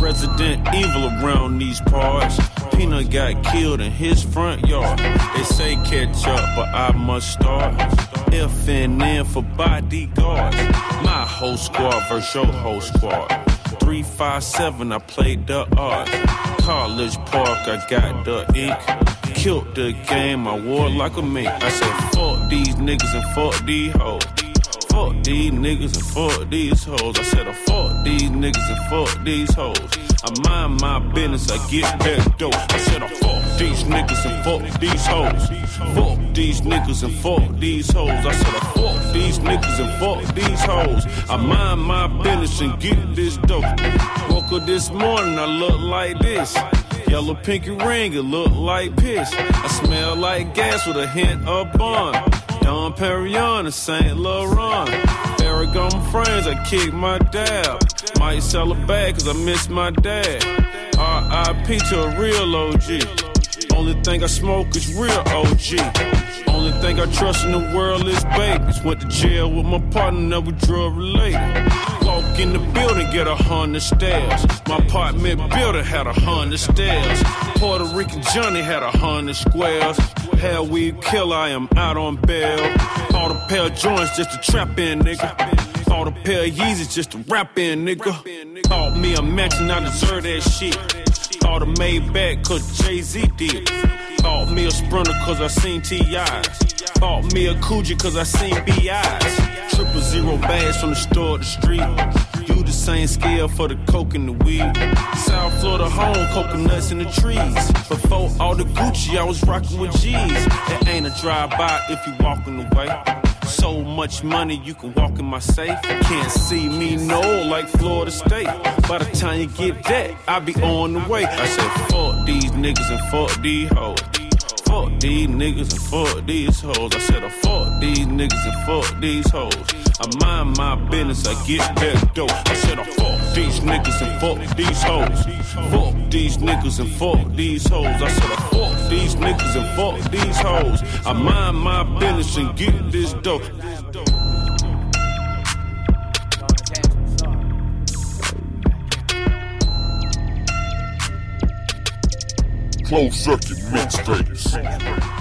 Resident evil around these parts. Peanut got killed in his front yard. They say catch up, but I must start. F and N for bodyguards. My whole squad versus your whole squad. 357, I played the art. College Park, I got the ink. Killed the game, I wore like a mink. I said, fuck these niggas and fuck these hoes. Fuck these niggas and fuck these hoes. I said, I fuck these niggas and fuck these hoes. I mind my business, I get that dope. I said, I fuck these niggas and fuck these hoes. Fuck these niggas and fuck these hoes. I said, I fuck these niggas and fuck these hoes. I mind my business and get this dope. Woke up this morning, I look like this. Yellow pinky ring, it look like piss. I smell like gas with a hint of bun. Dom Perignon and Saint Laurent. Aragon friends, I kick my dab. Might sell a bag cause I miss my dad. RIP to a real OG. Only thing I smoke is real OG. Only thing I trust in the world is babies. Went to jail with my partner, that never drug related. In the building, get a hundred stairs. My apartment building had a hundred stairs. Puerto Rican Johnny had a hundred squares. Hell, we kill, I am out on bail. Bought a pair of joints just to trap in, nigga. Bought a pair of Yeezys just to rap in, nigga. Bought me a mansion, I deserve that shit. Bought a Maybach, cause Jay Z did. Bought me a Sprinter, cause I seen T.I.'s. Bought me a Coogi, cause I seen B.I.'s. Triple zero bags from the store to the street. You the same scale for the coke and the weed. South Florida home, coconuts in the trees. Before all the Gucci, I was rocking with G's. It ain't a drive-by if you walking away. So much money you can walk in my safe. Can't see me no like Florida State. By the time you get that, I'll be on the way. I said, fuck these niggas and fuck these hoes. Fuck these niggas and fuck these hoes. I said, I fuck these niggas and fuck these hoes. I mind my business, I get that dope. I said, I fuck these niggas and fuck these hoes. Fuck these niggas and fuck these hoes. I said, I fuck these niggas and fuck these hoes. I mind my business and get this dope. Closed circuit mixtapes.